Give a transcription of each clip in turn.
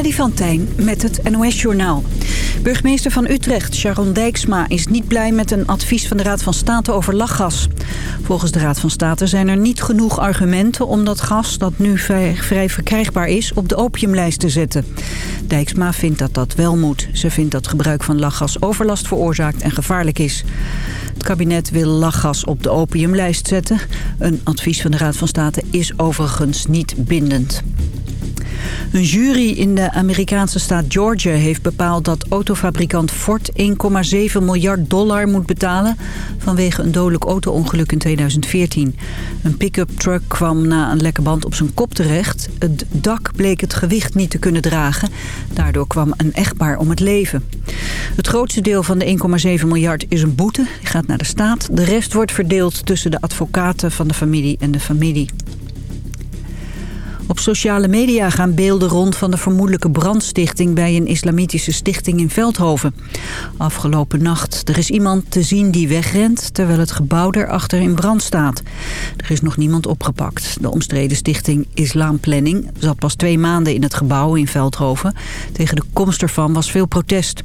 Freddy van met het NOS-journaal. Burgemeester van Utrecht, Sharon Dijksma, is niet blij met een advies van de Raad van State over lachgas. Volgens de Raad van State zijn er niet genoeg argumenten om dat gas, dat nu vrij, vrij verkrijgbaar is, op de opiumlijst te zetten. Dijksma vindt dat dat wel moet. Ze vindt dat gebruik van lachgas overlast veroorzaakt en gevaarlijk is. Het kabinet wil lachgas op de opiumlijst zetten. Een advies van de Raad van State is overigens niet bindend. Een jury in de Amerikaanse staat Georgia heeft bepaald dat autofabrikant Ford 1,7 miljard dollar moet betalen vanwege een dodelijk auto-ongeluk in 2014. Een pick-up truck kwam na een lekke band op zijn kop terecht. Het dak bleek het gewicht niet te kunnen dragen. Daardoor kwam een echtpaar om het leven. Het grootste deel van de 1,7 miljard is een boete. Die gaat naar de staat. De rest wordt verdeeld tussen de advocaten van de familie en de familie. Op sociale media gaan beelden rond van de vermoedelijke brandstichting... bij een islamitische stichting in Veldhoven. Afgelopen nacht. Er is iemand te zien die wegrent... terwijl het gebouw erachter in brand staat. Er is nog niemand opgepakt. De omstreden stichting Islamplanning zat pas twee maanden in het gebouw in Veldhoven. Tegen de komst ervan was veel protest.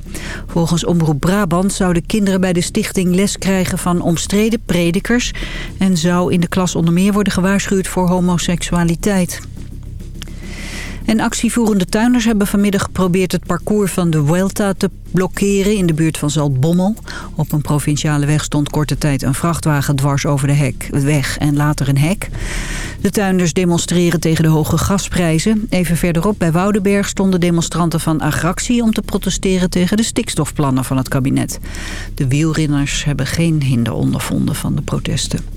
Volgens Omroep Brabant zouden kinderen bij de stichting les krijgen... van omstreden predikers... en zou in de klas onder meer worden gewaarschuwd voor homoseksualiteit. En actievoerende tuinders hebben vanmiddag geprobeerd het parcours van de Vuelta te blokkeren in de buurt van Zaltbommel. Op een provinciale weg stond korte tijd een vrachtwagen dwars over de hek, weg en later een hek. De tuinders demonstreren tegen de hoge gasprijzen. Even verderop bij Woudenberg stonden demonstranten van Agractie om te protesteren tegen de stikstofplannen van het kabinet. De wielrenners hebben geen hinder ondervonden van de protesten.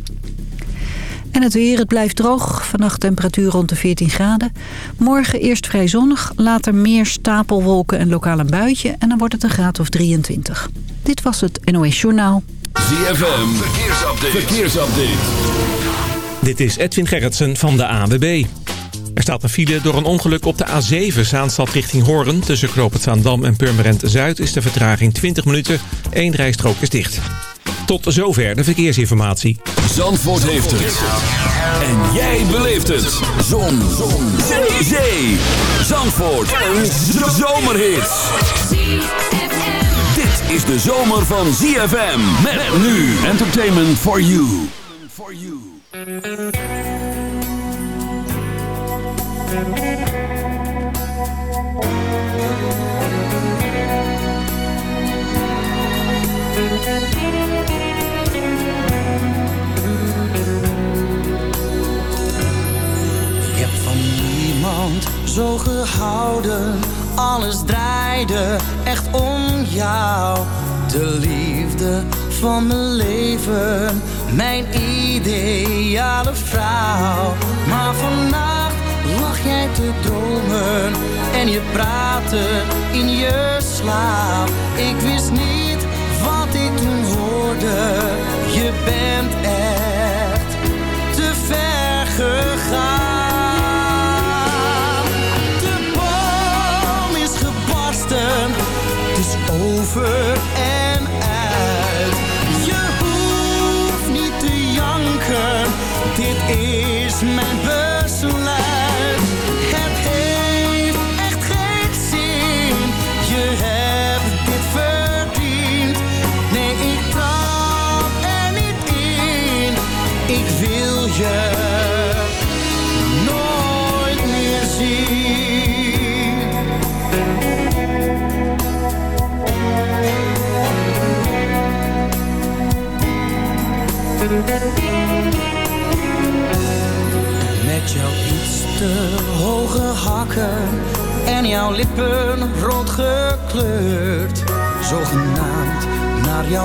En het weer, het blijft droog. Vannacht temperatuur rond de 14 graden. Morgen eerst vrij zonnig, later meer stapelwolken en lokaal een buitje. En dan wordt het een graad of 23. Dit was het NOS Journaal. ZFM, verkeersupdate. verkeersupdate. Dit is Edwin Gerritsen van de AWB. Er staat een file door een ongeluk op de A7 Zaanstad richting Hoorn. Tussen Knoop Zaandam en Purmerend Zuid is de vertraging 20 minuten. Eén rijstrook is dicht. Tot zover de verkeersinformatie. Zandvoort heeft het. En jij beleeft het. Zon. Zon. Zee. Zee. Zandvoort. Een zomerhit. Dit is de zomer van ZFM. Met nu. Entertainment for you. For you. Zo gehouden. Alles draaide echt om jou. De liefde van mijn leven, mijn ideale vrouw. Maar vannacht lag jij te dromen en je praatte in je slaap. Ik wist niet wat ik toen hoorde. Je bent echt te ver gegaan. Over en uit. Je hoeft niet te janken, dit is mijn besluit.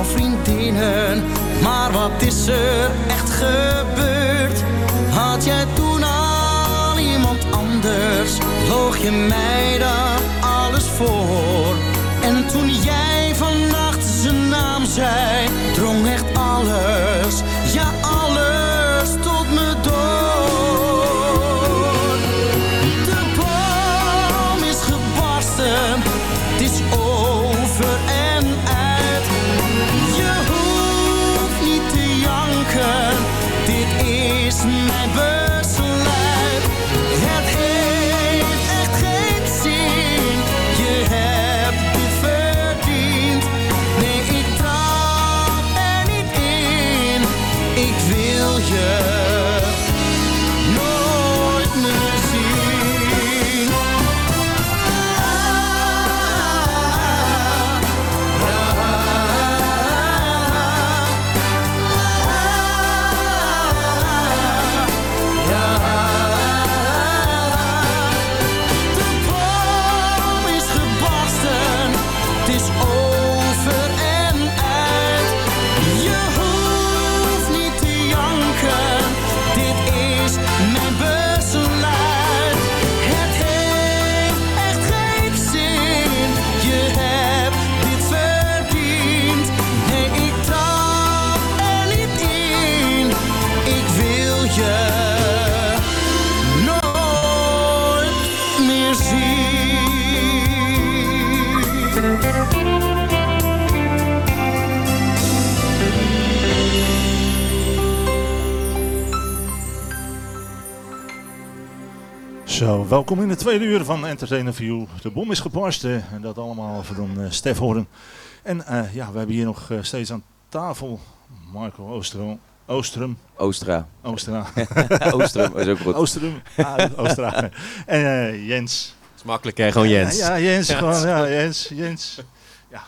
Vriendinnen, maar wat is er echt gebeurd? Had jij toen al iemand anders, loog je mij Zo, welkom in de tweede uur van Entertainer View. De bom is gebarst eh, en dat allemaal van uh, Stef Horen. En uh, ja, we hebben hier nog uh, steeds aan tafel Marco Oostrom. Oostrum. Oostra. Oostra. Oostrum is ook goed. Oostrum. Ah, Oostra. en Jens. Dat is makkelijk hè, gewoon Jens. Ja, ja Jens. Gewoon, ja, Jens. Jens. Ja,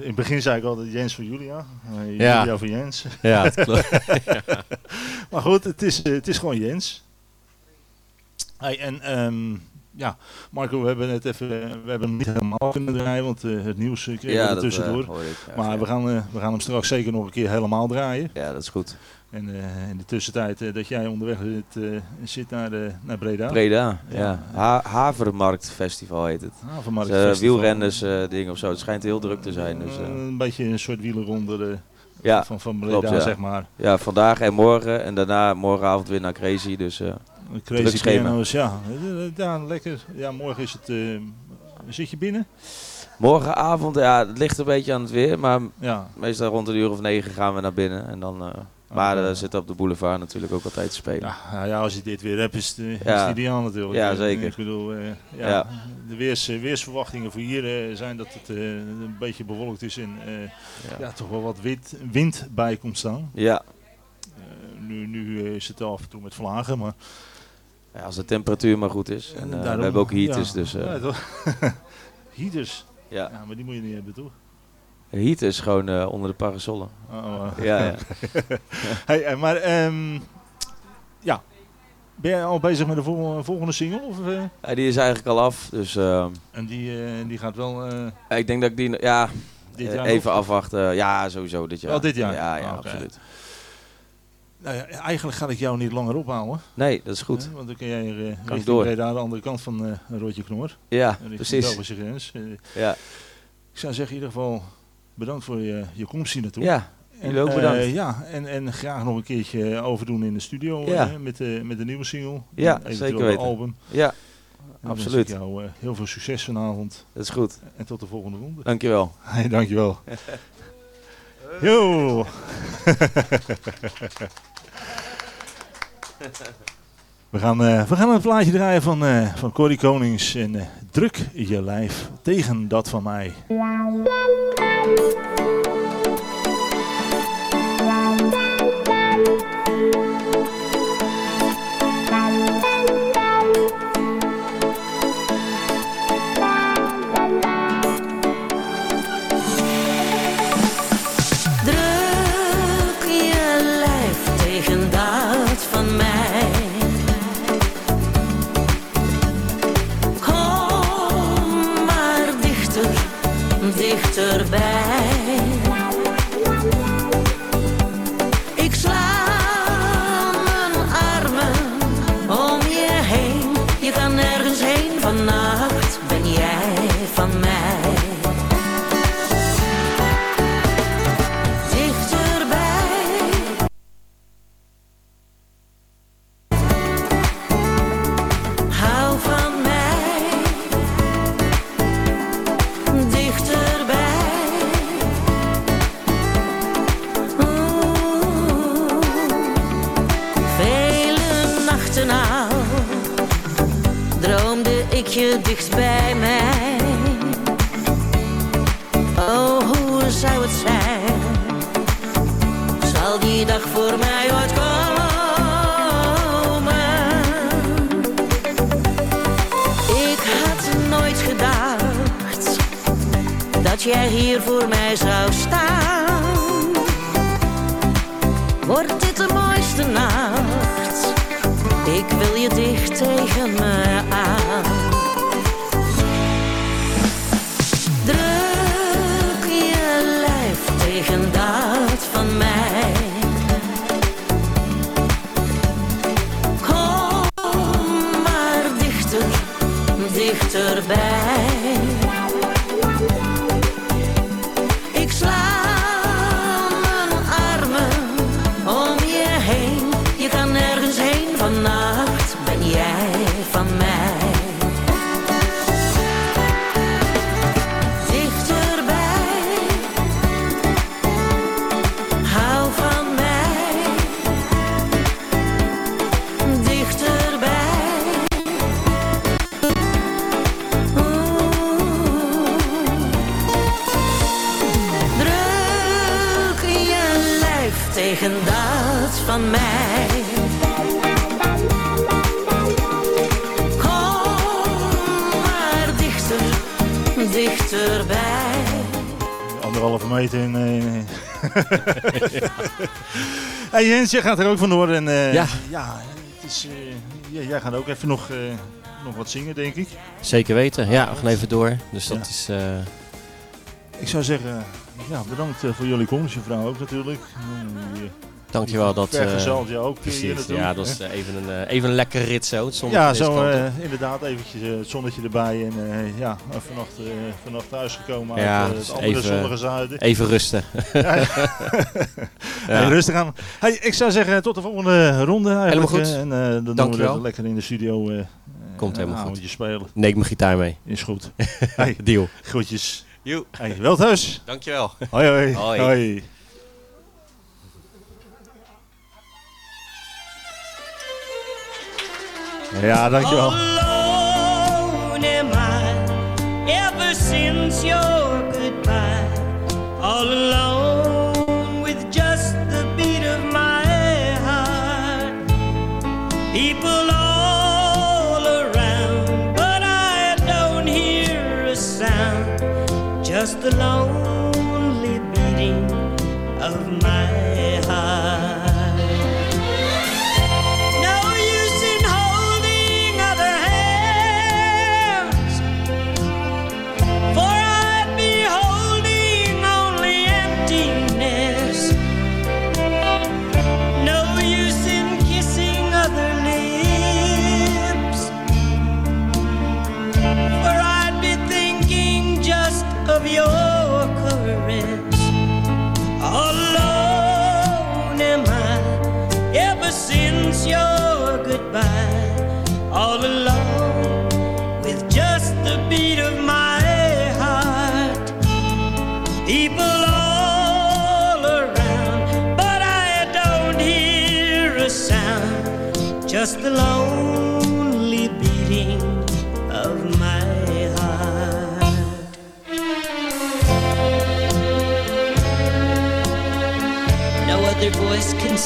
in het begin zei ik altijd Jens voor Julia. Julia ja. voor Jens. Ja, dat klopt. maar goed, het is, het is gewoon Jens. Hey, en um, ja, Marco, we hebben het even, we hebben hem niet helemaal kunnen draaien, want uh, het nieuws kregen ja, we er tussendoor. Uh, ja, maar we, gaan, uh, we gaan hem straks zeker nog een keer helemaal draaien. Ja, dat is goed. En in de tussentijd dat jij onderweg zit, zit naar, naar Breda. Breda, ja. ja. Ha Festival heet het. Havermarkt dus, wielrenners ding of zo. Het schijnt heel druk te zijn. Dus, een beetje een soort wielerronde ja, van, van Breda, klopt, zeg maar. Ja, vandaag en morgen. En daarna morgenavond weer naar Crazy. Dus... Crazy Piano's, ja. ja. Lekker. Ja, morgen is het... Uh, zit je binnen? Morgenavond, ja, het ligt een beetje aan het weer. Maar ja. meestal rond een uur of negen gaan we naar binnen. En dan... Uh, maar okay. zit op de boulevard natuurlijk ook altijd te spelen. Ja, nou ja als je dit weer hebt, is het, ja. is het ideaal natuurlijk. Ja, zeker. Ik bedoel, uh, ja, ja, de weers, weersverwachtingen voor hier uh, zijn dat het een beetje bewolkt is en ja. toch wel wat wind, wind bij komt staan. Ja. nu, nu is het af en toe met vlagen, maar ja, als de temperatuur maar goed is. En, uh, Daarom, we hebben ook heaters. Ja. Dus, uh, ja, heaters? Ja. ja. Maar die moet je niet hebben, toch? Heaters gewoon uh, onder de parasollen. Oh, oh. Ja, ja. hey, maar um, ja, ben jij al bezig met de vol volgende single? Of, ja, die is eigenlijk al af. Dus, uh, en die, die gaat wel... ik denk dat ik die... Ja, even afwachten. Ja, sowieso dit jaar. Wel dit jaar? Ja, ja oh, okay. absoluut. Nou ja, eigenlijk ga ik jou niet langer ophouden. Nee, dat is goed. want dan kun jij uh, kan ik door. aan de andere kant van uh, Rotje Knor. Ja, precies. De grens. Uh, ja. Ik zou zeggen in ieder geval bedankt voor je, je komst hier naartoe. Ja, jullie ook bedankt. ja, en, en graag nog een keertje overdoen in de studio ja. met, de, met de nieuwe single. Ja, zeker weten. album. Ja, en absoluut. Ik jou heel veel succes vanavond. Dat is goed. En tot de volgende ronde. Dankjewel. Hey, dankjewel. Yo! We gaan, uh, we gaan een plaatje draaien van, uh, van Corrie Konings en uh, Druk je lijf tegen dat van mij. Van mij. Kom maar dichter, dichterbij. Anderhalve meter in... hey Jens, jij gaat er ook vandoor. En, uh, ja. ja het is, uh, jij gaat ook even nog, uh, nog wat zingen, denk ik. Zeker weten, ja. We gaan even door. Dus dat is... Ik zou zeggen, ja, bedankt voor jullie komst, je vrouw ook natuurlijk. Dankjewel dat... Vergezeld je ook precies, hier naartoe. Ja, dat is even een, even een lekker rit zo. Het ja, zo inderdaad eventjes het zonnetje erbij. En ja, vannacht, vannacht thuis gekomen ja, uit het andere even, zonnige zuiden. Even rusten. ja, ja. Hey, rustig aan. Hey, ik zou zeggen tot de volgende ronde eigenlijk. Helemaal goed. En dan doen we dat lekker in de studio. Komt helemaal goed. spelen. Neem ik mijn gitaar mee. Is goed. hey, Deal. Groetjes. Joe. Hey, wel thuis. Dankjewel. Hoi hoi. Hoi. hoi. Ja, dankjewel. Alone am I ever since your goodbye. All alone Just the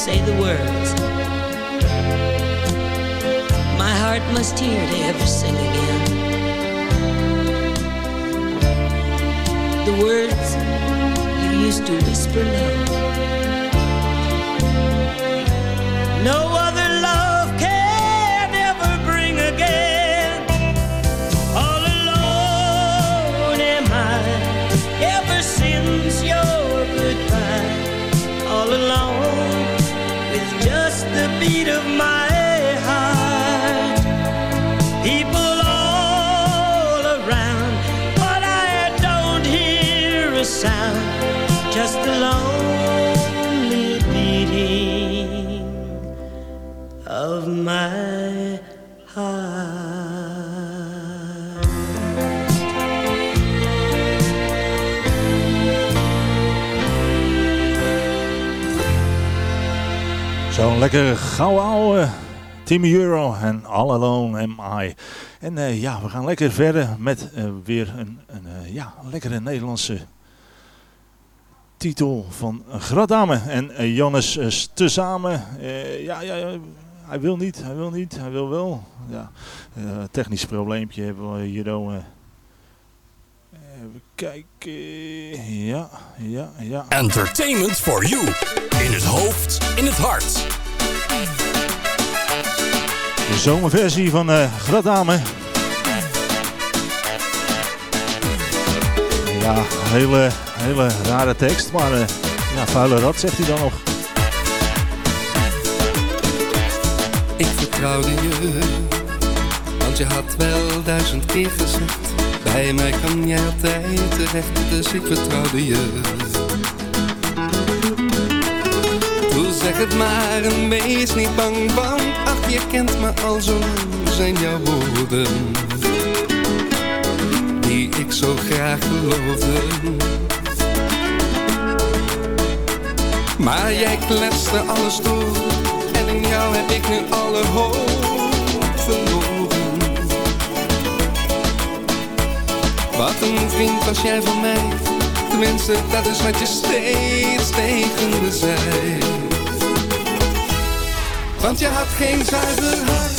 say the words. My heart must hear to ever sing again. The words you used to whisper love. Sound. Just the lonely beating of my heart. Zo'n lekker gouden ouwe Timmy Euro en All Alone Am I. En uh, ja, we gaan lekker verder met uh, weer een, een uh, ja, lekkere Nederlandse titel van Gradame. En Jannes is tezamen. ja, ja, hij wil niet, hij wil niet, hij wil wel. Ja, technisch probleempje hebben we hier ook. Even kijken. Ja, ja, ja. Entertainment for you. In het hoofd, in het hart. De zomerversie van uh, Gradame. Ja, hele, hele rare tekst, maar uh, ja, vuile rat zegt hij dan nog. Ik vertrouwde je, want je had wel duizend keer gezegd. Bij mij kan jij altijd terecht, dus ik vertrouwde je. Doe zeg het maar en wees niet bang, want ach je kent me al zo lang, zijn jouw woorden. Die ik zo graag geloofde. Maar jij kletste alles door en in jou heb ik nu alle hoop verloren. Wat een vriend was jij van mij, tenminste dat is wat je steeds tegen me zei. Want je had geen zuiver hart,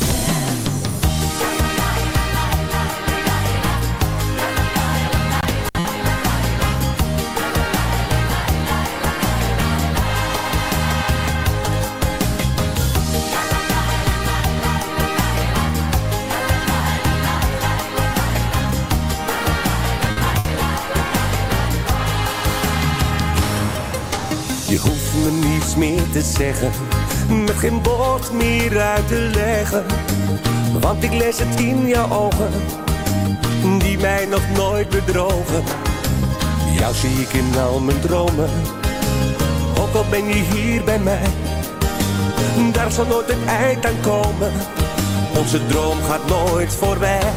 Meer te zeggen, met geen woord meer uit te leggen. Want ik lees het in jouw ogen, die mij nog nooit bedrogen. Jou zie ik in al mijn dromen, ook al ben je hier bij mij. Daar zal nooit een eind aan komen, onze droom gaat nooit voorbij.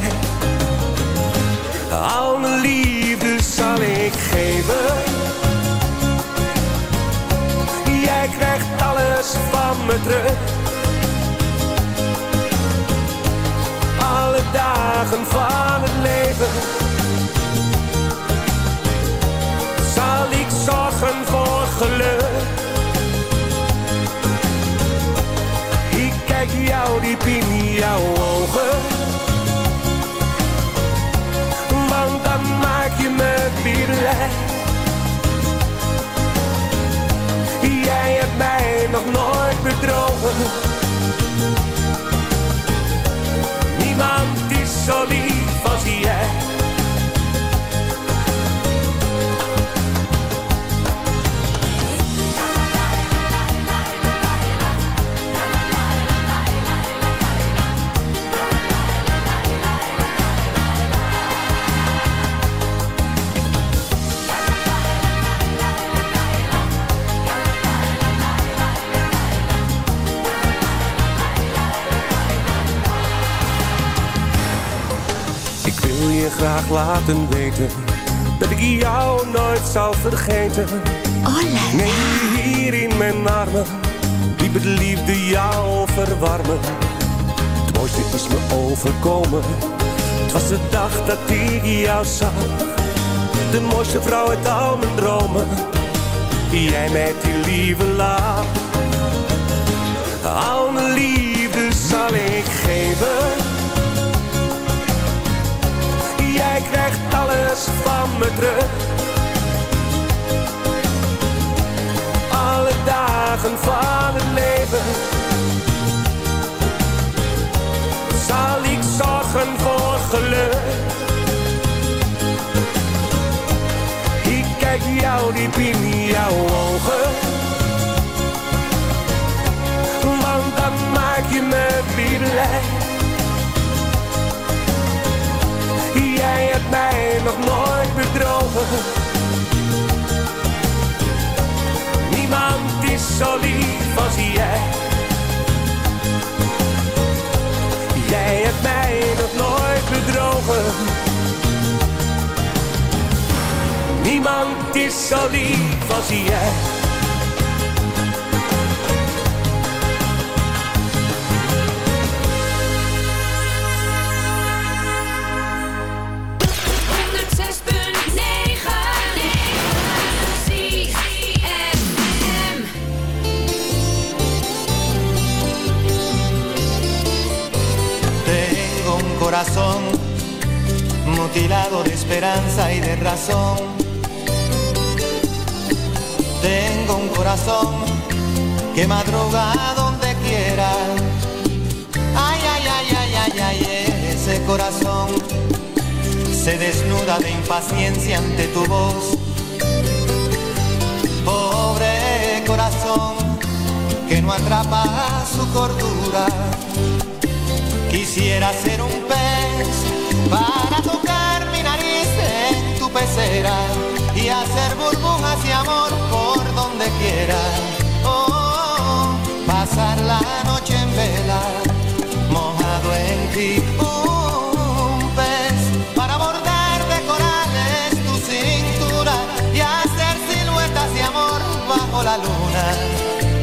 Al mijn liefde zal ik geven jij krijgt alles van me terug. Alle dagen van het leven zal ik zorgen voor geluk. Ik kijk jou diep in jouw ogen, want dan maak je me weer blij. Jij hebt mij nog nooit bedrogen. Laten weten dat ik jou nooit zal vergeten. Oh, nee, hier in mijn armen, diep het liefde jou verwarmen. Het mooiste is me overkomen, het was de dag dat ik jou zag. De mooiste vrouw uit al mijn dromen, jij met die lieve lach. Al mijn liefde zal ik geven me terug. Alle dagen van het leven zal ik zorgen voor geluk. Ik kijk jou diep in jouw. Niemand is zo lief als jij. Jij hebt mij nog nooit bedrogen. Niemand is zo lief als jij. Mutilado de esperanza y de razón. Tengo un corazón que madruga donde quiera. Ay, ay, ay, ay, ay, ay, ese corazón se desnuda de impaciencia ante tu voz. Pobre corazón que no atrapa su cordura Quisiera ser un pez para tocar mi nariz en tu pecera y hacer burbujas y amor por donde quiera. Oh, pasar la noche en vela, mojado en ti. Un pez para bordar de corales tu cintura y hacer siluetas de amor bajo la luna.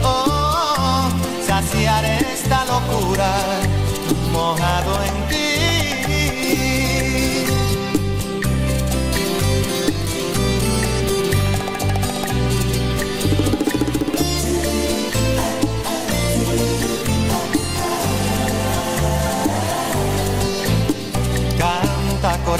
Oh, saciar esta locura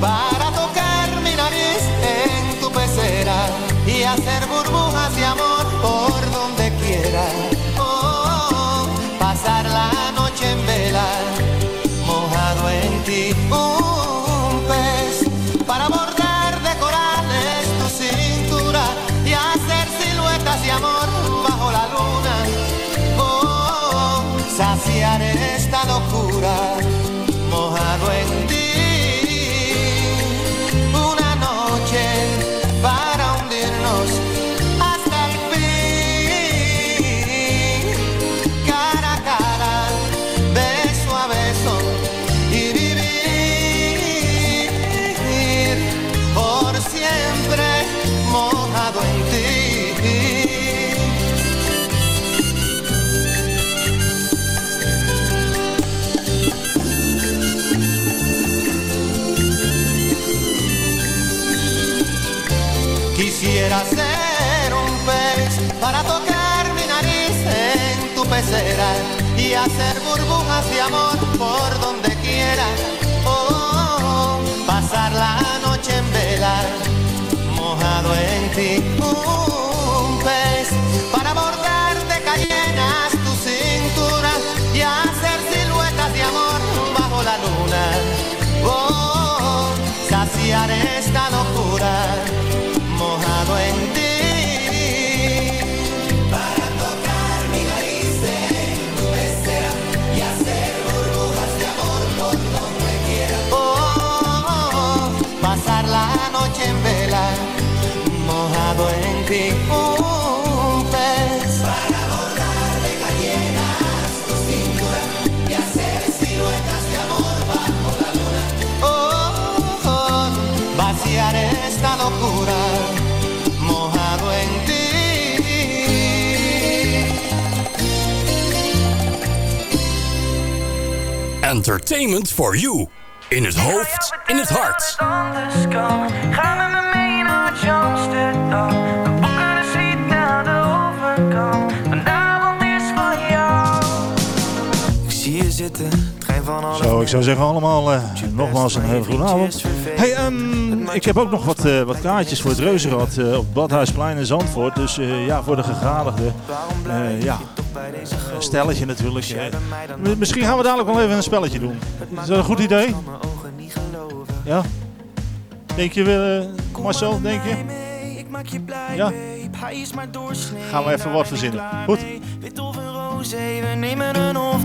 para tocar mi nariz en tu pecera y hacer burbujas de amor por donde quiera pasar la noche en vela, mojado en ti. Un pez para bordar de corales tu cintura y hacer siluetas de amor bajo la luna. Oh, saciar esta locura, y hacer burbujas de amor por donde quiera. Oh, pasar la noche en vela, mojado en ti. Un pez para bordar de cayenas tu cintura y hacer siluetas de amor bajo la luna. Oh, saciar esta locura mojado en ti. Para de tu cintura y hacer siluetas de amor bajo la luna. Oh, oh, vaciar esta locura. Entertainment for you. In het hoofd, in het hart. Ga met me mee naar Zo, ik zou zeggen allemaal uh, nogmaals een hele goede avond. Hey, um, ik heb ook nog wat, uh, wat kaartjes voor het Reuzenrad uh, op Badhuisplein in Zandvoort. Dus ja, voor de gegadigden. ja, stelletje natuurlijk. misschien gaan we dadelijk wel even een spelletje doen. Is dat een goed idee? Ja? Denk je, uh, Marcel, denk je? Ja? Gaan we even wat verzinnen. Goed? Wit of een roze, we nemen een of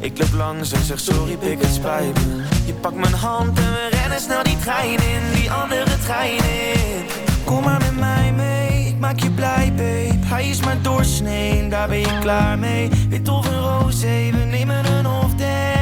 Ik loop langs en zeg sorry, pik het spijt. Je pakt mijn hand en we rennen snel die trein in, die andere trein in. Kom maar met mij mee, ik maak je blij, babe. Hij is maar doorsnee, daar ben je klaar mee. Wit of een roze, we nemen een off day.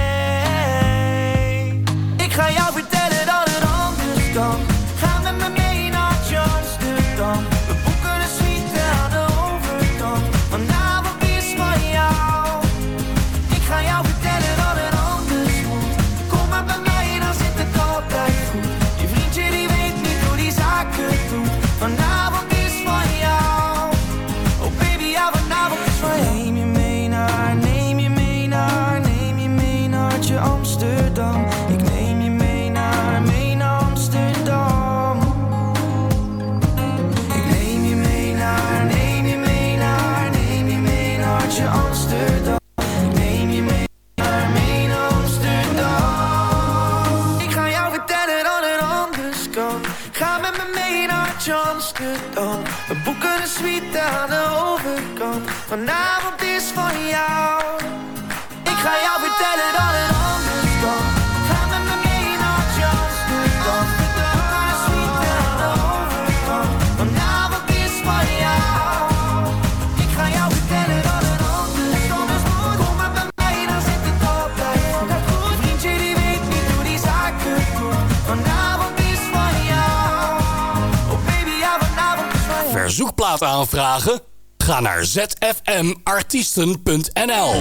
Aanvragen? Ga naar zfmartiesten.nl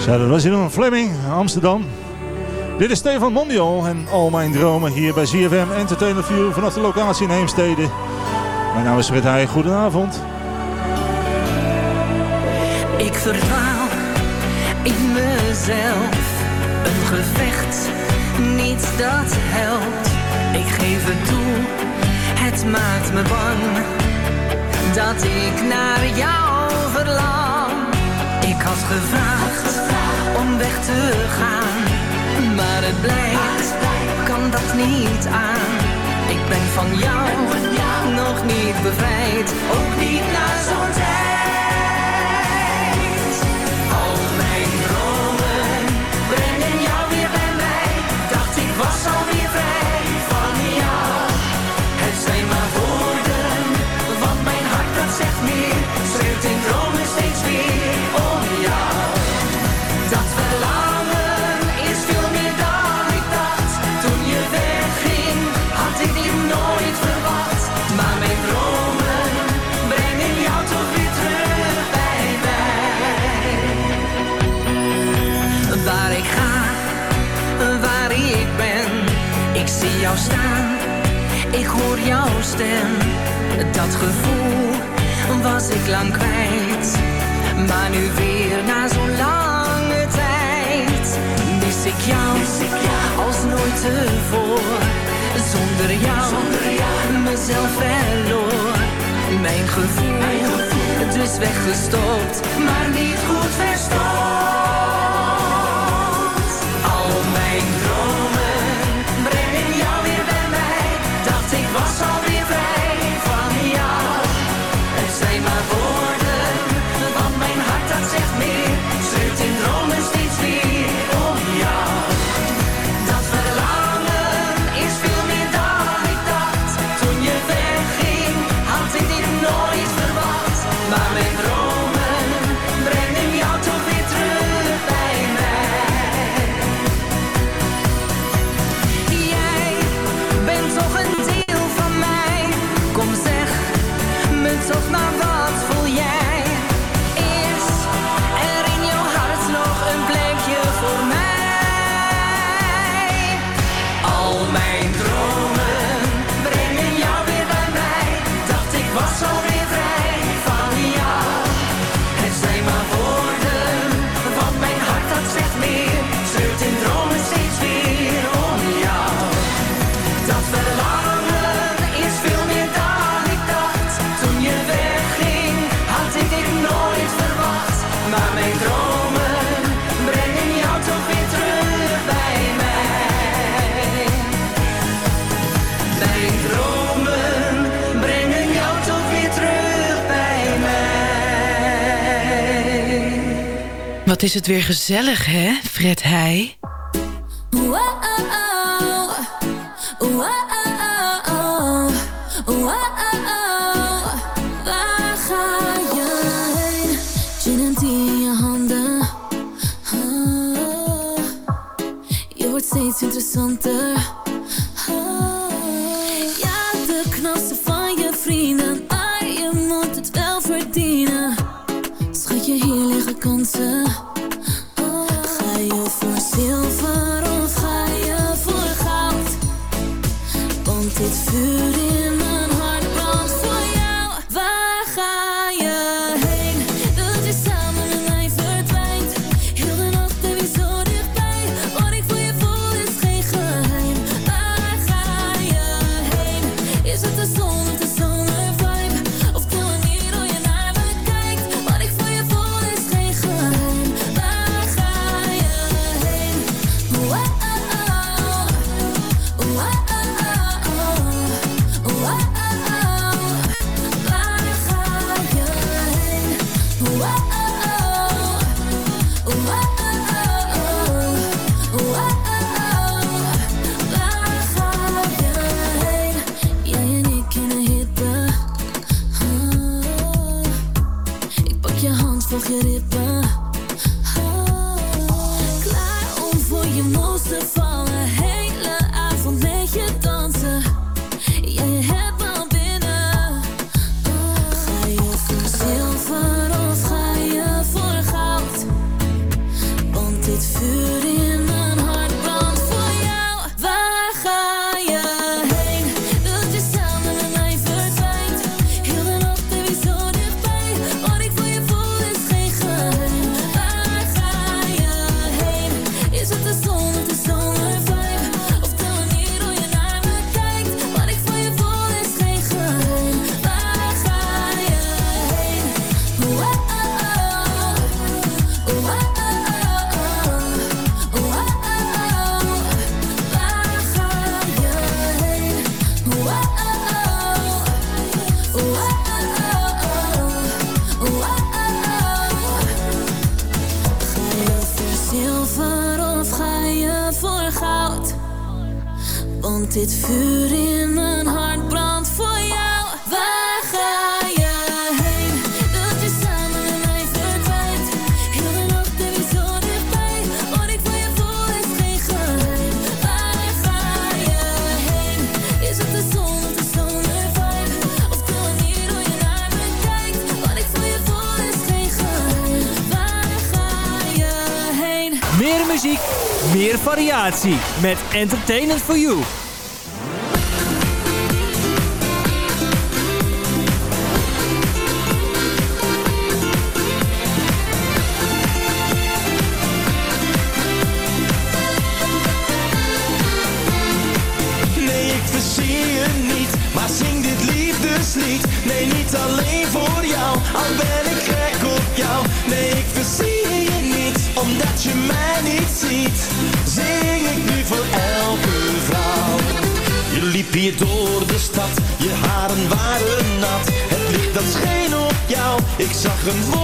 Zo, dat was hier nog Fleming, Amsterdam. Dit is Stefan Mondial en al mijn dromen hier bij ZFM Entertainment View vanaf de locatie in Heemstede. Mijn naam is Fred Heij, goedenavond. Ik verdwaal in mezelf. Een gevecht, niets dat helpt. Ik geef het toe, het maakt me bang. Dat ik naar jou verlang. Ik had gevraagd om weg te gaan. Maar het blijkt, kan dat niet aan. Ik ben van jou, nog niet bevrijd. Ook niet na zo'n tijd. Ik hoor jouw stem. Dat gevoel was ik lang kwijt, maar nu weer na zo'n lange tijd mis ik jou als nooit tevoren. Zonder jou, mezelf verloor. Mijn gevoel, dus weggestopt, maar niet goed verstopt. Al mijn wat is het weer gezellig, hè, Fred Hij. Meer variatie met Entertainment for You. anderen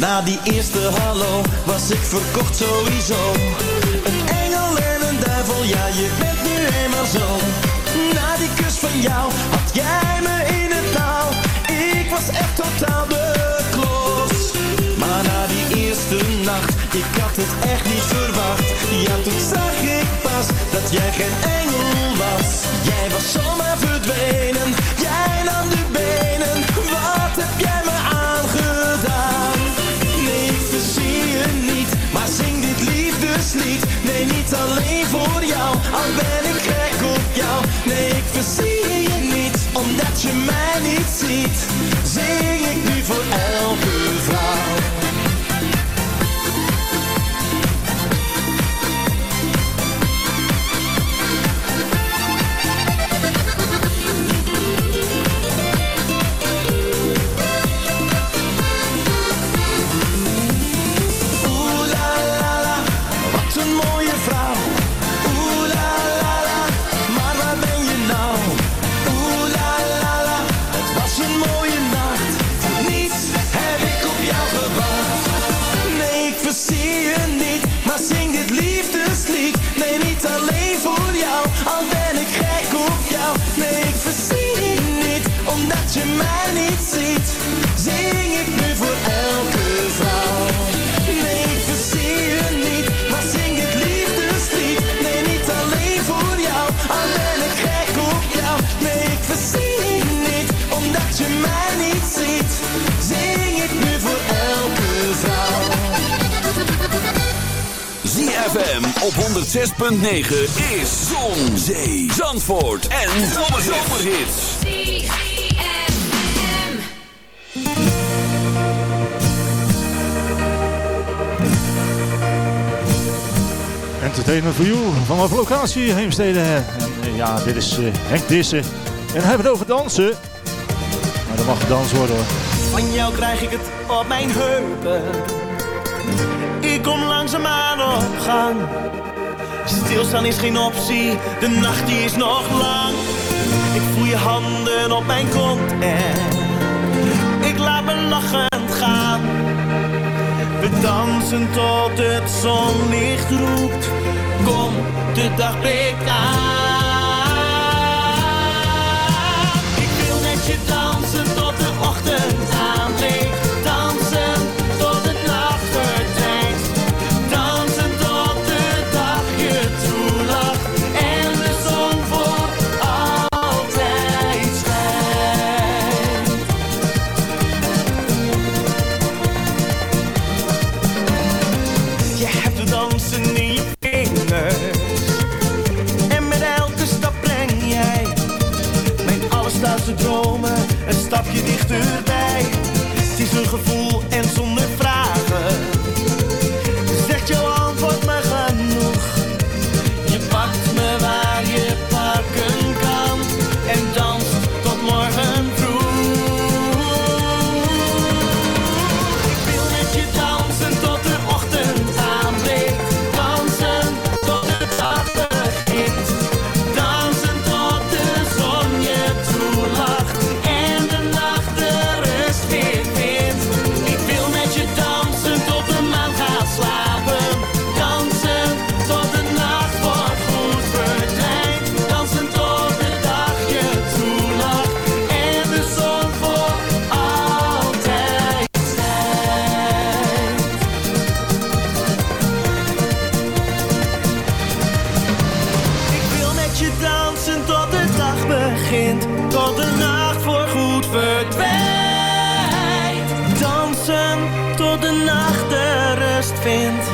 Na die eerste hallo was ik verkocht sowieso. Een engel en een duivel, ja je bent nu eenmaal zo. Na die kus van jou had jij me in het nauw. Ik was echt totaal de klos. Maar na die eerste nacht, ik had het echt niet verwacht. Ja toen zag ik pas dat jij geen op 106.9 is Zon, Zee, Zandvoort en Zomerhits. Entertainment for You vanaf locatie Heemstede. En eh, ja, dit is uh, Henk Dissen. En we hebben het over dansen. Maar dat mag gedanst worden hoor. Van jou krijg ik het op mijn heupen. Ik kom langzaamaan op gang. Stilstaan is geen optie, de nacht die is nog lang. Ik voel je handen op mijn kont en ik laat me lachend gaan. We dansen tot het zonlicht roept. Kom, de dag breekt aan. De rust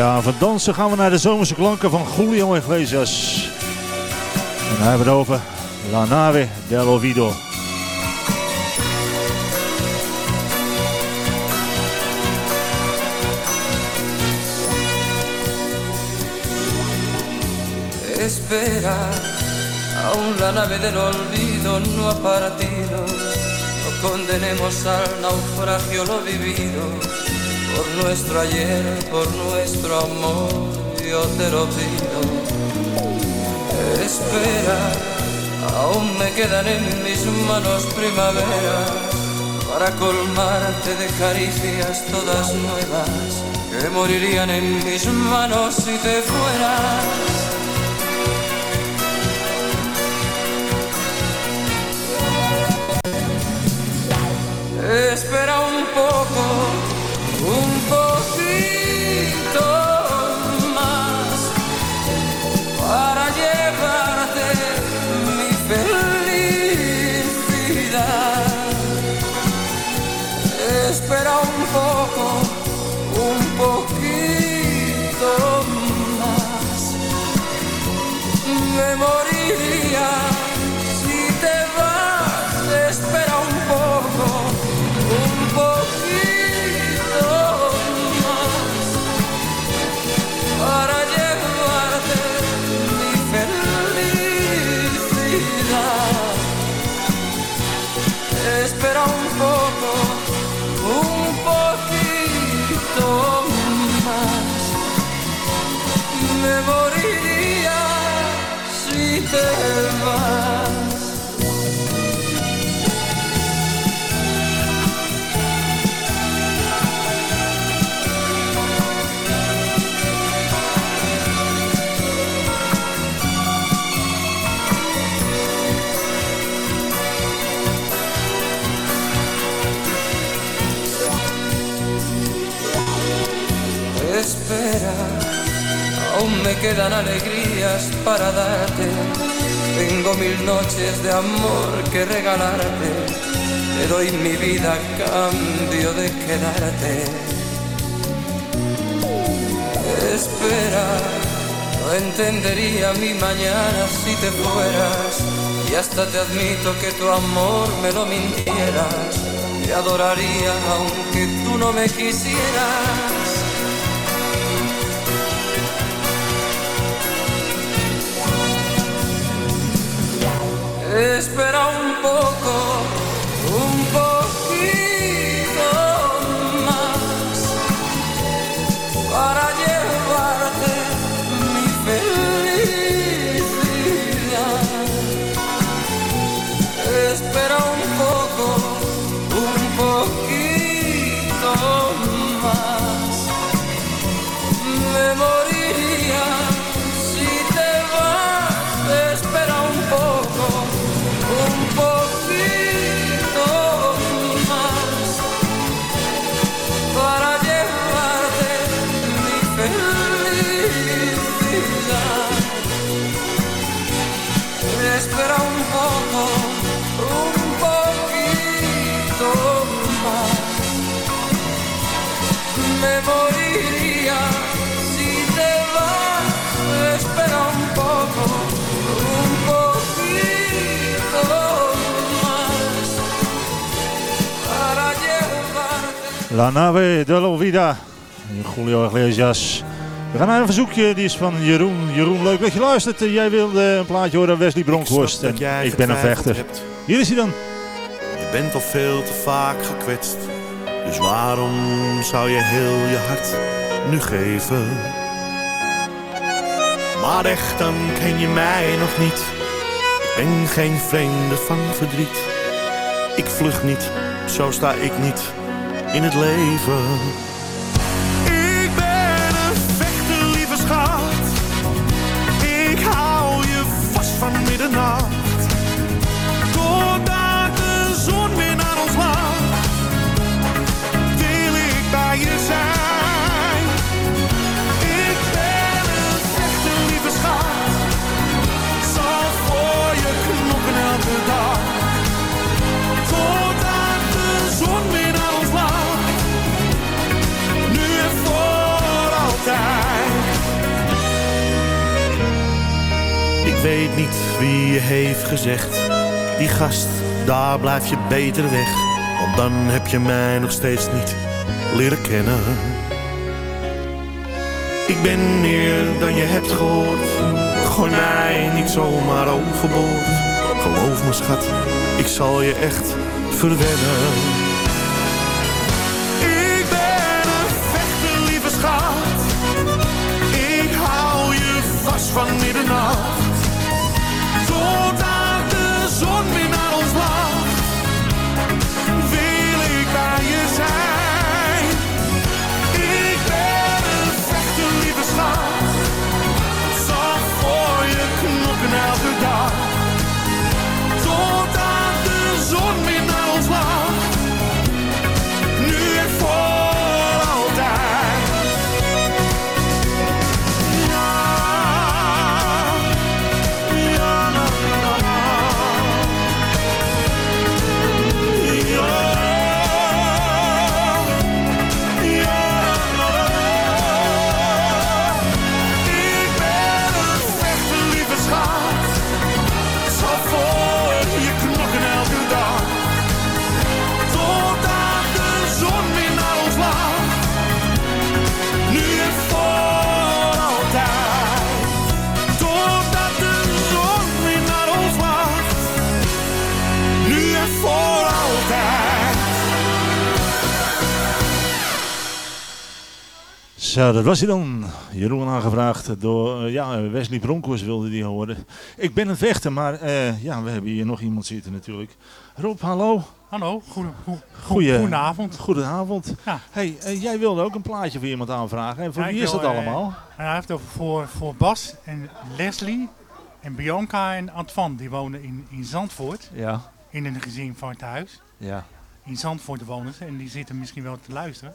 Ja, van dansen gaan we naar de zomerse klanken van Julio Iglesias. En dan hebben we het over La Nave del Olvido. Espera, aún la nave del olvido no ha partido. No condenemos al naufragio lo vivido. Por nuestro ayer, por nuestro amor, yo te lo pido. Espera, aún me quedan en mis manos primaveras para colmarte de caricias todas nuevas que morirían en mis manos si te fueras. Quedan alegrías para darte. Tengo mil noches de amor que regalarte, te doy mi vida a cambio de quedarte. Espera, no entendería mi mañana si te fueras, y hasta te admito que tu amor me lo mintieras, te adoraría aunque tú no me quisieras. Espera un poco, La nave de la vida. Julio Iglesias. We gaan naar een verzoekje, die is van Jeroen. Jeroen, leuk dat je luistert. Jij wilde een plaatje horen, Wesley Bronkhorst. En ik ben een vechter. hebt. Hier is hij dan. Je bent al veel te vaak gekwetst. Dus waarom zou je heel je hart nu geven? Maar echt, dan ken je mij nog niet. Ik ben geen vreemde van verdriet. Ik vlug niet, zo sta ik niet in het leven. Ik ben een vechter, lieve schat. Ik hou je vast van middernacht. Je heeft gezegd. Die gast, daar blijf je beter weg. Want dan heb je mij nog steeds niet leren kennen. Ik ben meer dan je hebt gehoord. Gooi mij niet zomaar overboord. Geloof me schat, ik zal je echt verwennen. Ik ben een vechter, lieve schat. Ik hou je vast van middernacht. Zo, dat was hij dan. Jeroen aangevraagd door eh, ja, Wesley Bronkhorst wilde die horen. Ik ben een vechter, maar eh, ja, we hebben hier nog iemand zitten natuurlijk. Rob, hallo. Hallo, goede, goede, Goeie- goedenavond. Goedenavond. Ja. Hey, eh, jij wilde ook een plaatje voor iemand aanvragen. En voor Ja, wie is dat wil, allemaal? hij heeft over voor, voor Bas en Leslie en Bianca en Antoine. Die wonen in, in Zandvoort. Ja. In een gezin van het huis. Ja. In Zandvoort wonen ze en die zitten misschien wel te luisteren.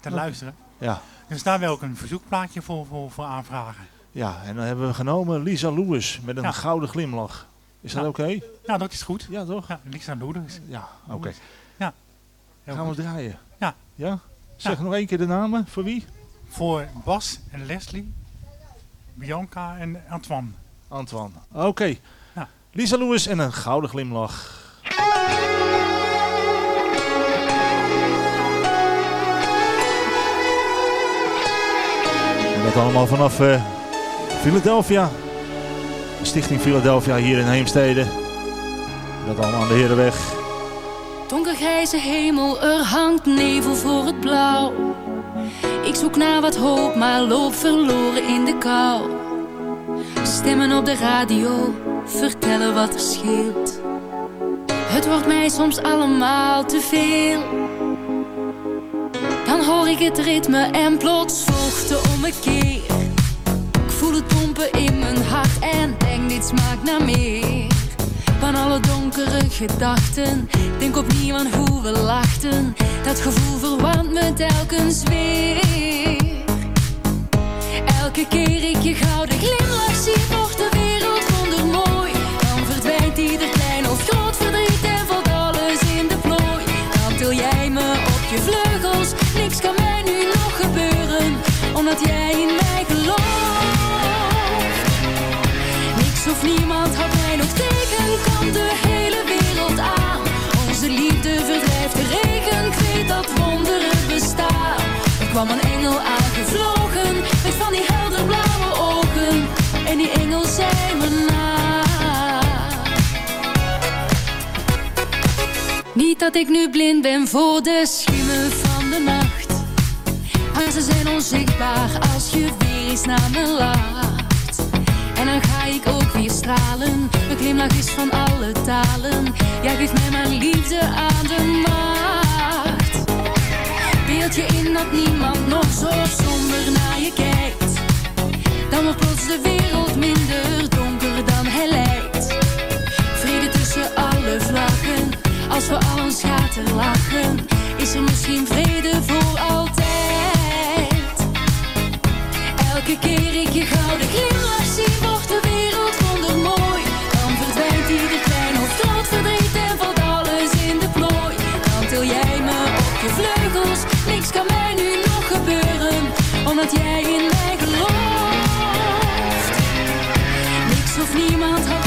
Te luisteren. Ja. Dus daar wil ik een verzoekplaatje voor, voor, voor aanvragen. Ja, en dan hebben we genomen Lisa Lewis met een Ja. gouden glimlach. Is dat Ja. oké? Ja, dat is goed. Ja, toch? Ja, doen. Dus. Ja, oké. Ja. Heel Gaan we goed. draaien? Ja. Ja? Zeg Ja. nog één keer de namen. Voor wie? Voor Bas en Leslie, Bianca en Antoine. Antoine. Oké. Lisa Lewis en een gouden glimlach. Dat allemaal vanaf eh, Philadelphia. De Stichting Philadelphia hier in Heemstede. Dat allemaal aan de Herenweg. Donkergrijze hemel, er hangt nevel voor het blauw. Ik zoek naar wat hoop, maar loop verloren in de kou. Stemmen op de radio vertellen wat er scheelt. Het wordt mij soms allemaal te veel. Dan hoor ik het ritme en plots volgt de ommekeer. Ik voel het pompen in mijn hart en denk dit smaakt naar meer. Van alle donkere gedachten, denk opnieuw aan hoe we lachten. Dat gevoel verwarmt me telkens weer. Elke keer ik je gouden glimlach zie, wordt de wereld kwam een engel aangevlogen, met van die helderblauwe ogen. En die engel zei me na. Niet dat ik nu blind ben voor de schimmen van de nacht. Ze zijn onzichtbaar als je weer eens naar me lacht. En dan ga ik ook weer stralen. Mijn glimlach is van alle talen. Jij geeft mij mijn liefde aan de macht. Beeld je in dat niemand nog zo somber naar je kijkt. Dan wordt plots de wereld minder donker dan hij lijkt. Vrede tussen alle vlaggen. Als we al ons schater lachen, is er misschien vrede voor altijd. Elke keer ik je gouden glimlach zie, wordt de wereld wondermooi. Dan verdwijnt ieder klein of groot verdriet en valt alles in de plooi. Dan til jij me op je vleugels, niks kan mij nu nog gebeuren, omdat jij in mij gelooft. Niks of niemand houdt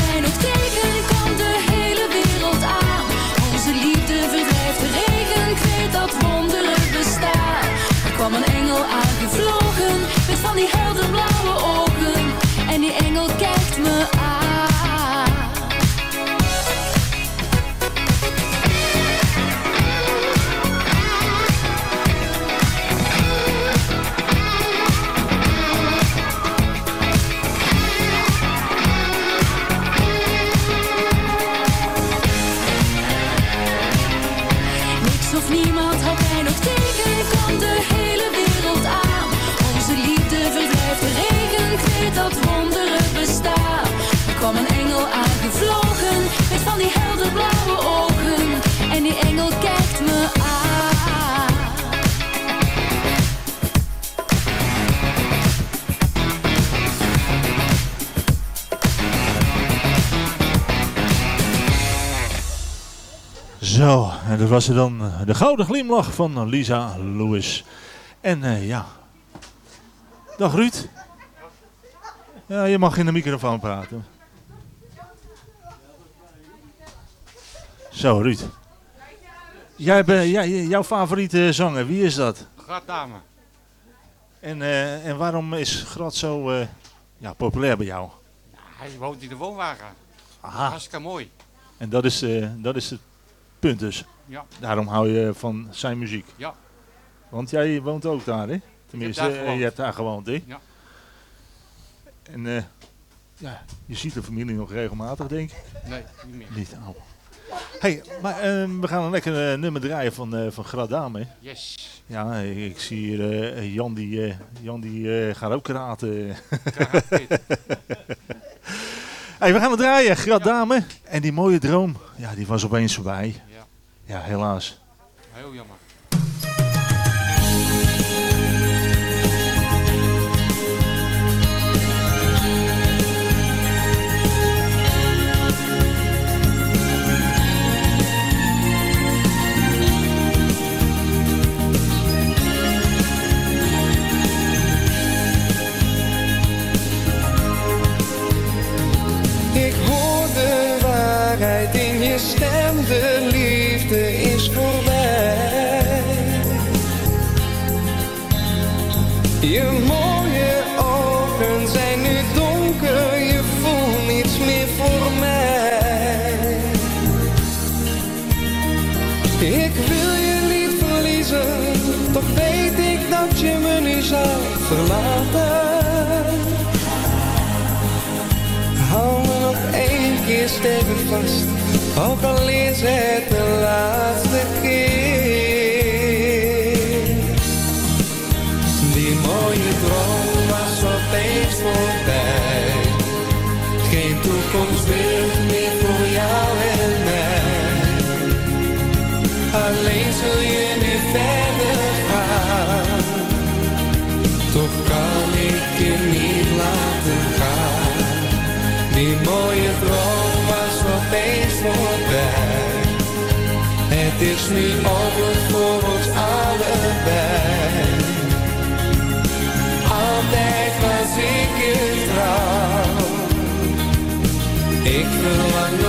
en dat was er dan eh, de gouden glimlach van Lisa Lewis. En eh, ja. Dag Ruud. Ja, je mag in de microfoon praten. Zo, Ruud. Jij bent, jij, jouw favoriete zanger, wie is dat? Gratdame. En, eh, en waarom is Grat zo ja, populair bij jou? Hij woont in de woonwagen. Aha. Hartstikke mooi. En dat is, dat is het punt dus. Ja. Daarom hou je van zijn muziek. Ja. Want jij woont ook daar, hè? Tenminste, daar eh, je hebt daar gewoond, hè? Ja. En eh, ja, je ziet de familie nog regelmatig, denk ik. Nee, niet meer. Niet, oh. Hey, maar ehm, we gaan een lekker eh, nummer draaien van, van Gradame. Yes. Ja, ik, zie hier Jan die, Jan die gaat ook kraten. hey, we gaan het draaien, Gradame. En die mooie droom, ja, die was opeens voorbij. Ja. Ja, helaas. Heel jammer. Het de laatste keer. Die mooie droom was opeens voorbij. Geen toekomstbeeld meer voor jou en mij. Alleen zul je nu verder gaan. Toch kan ik je niet laten gaan. Die mooie droom was opeens voorbij. Is nu over voor ons allebei. Altijd was ik je trouw. Ik verlang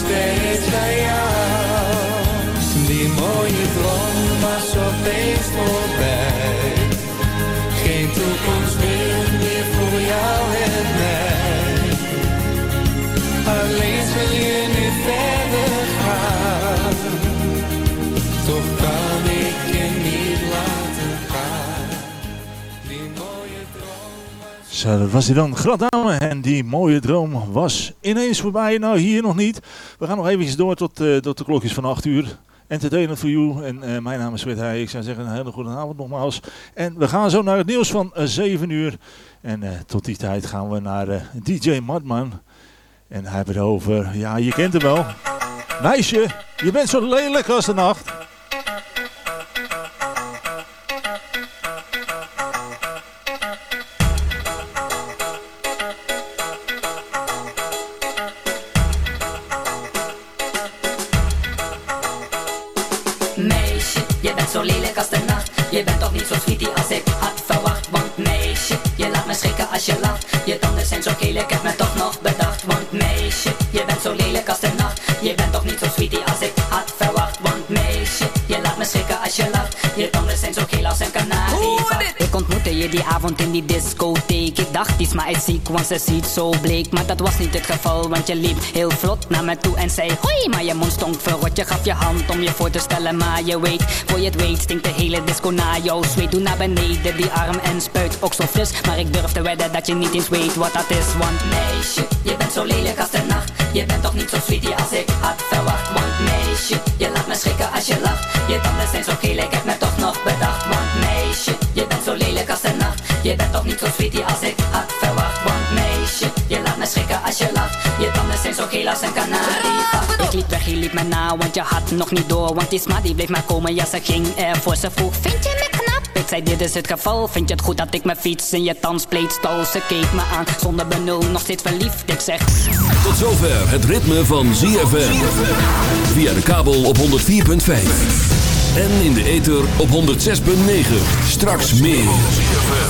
steeds naar jou. Die mooie droom was opeens Zo, dat was hij dan. Gradame. En die mooie droom was ineens voorbij. Nou, hier nog niet. We gaan nog eventjes door tot, eh, tot de klokjes van 8 uur. Entertainment for you. En eh, mijn naam is Fred Heij. Ik zou zeggen een hele goede avond nogmaals. En we gaan zo naar het nieuws van eh, 7 uur. En eh, tot die tijd gaan we naar eh, DJ Madman. En hij heeft het over, ja je kent hem wel. Meisje, je bent zo lelijk als de nacht. Ziek, want ze ziet zo bleek. Maar dat was niet het geval, want je liep heel vlot naar me toe en zei Hoi, maar je mond stonk verrot. Je gaf je hand om je voor te stellen, maar je weet Voor je het weet stinkt de hele disco naar jou zweet Doe naar beneden die arm en spuit ook zo fris Maar ik durf te wedden dat je niet eens weet wat dat is Want meisje, je bent zo lelijk als de nacht Je bent toch niet zo sweetie als ik had verwacht Want meisje, je laat me schrikken als je lacht Je tanden zijn zo geel, ik heb me toch nog bedacht Want meisje, je bent zo lelijk als de nacht Je bent toch niet zo sweetie als een kanarievacht Ik liep weg, je liep me na, want je had nog niet door Want die sma die bleef maar komen, ja ze ging ervoor Ze vroeg, vind je me knap? Ik zei dit is het geval Vind je het goed dat ik mijn fiets in je tandspleet stal? Ze keek me aan, zonder benul, nog steeds verliefd Ik zeg... Tot zover het ritme van ZFM. Via de kabel op 104.5. En in de ether op 106.9. Straks meer.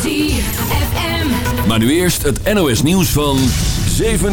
ZFM. Maar nu eerst het NOS nieuws van 7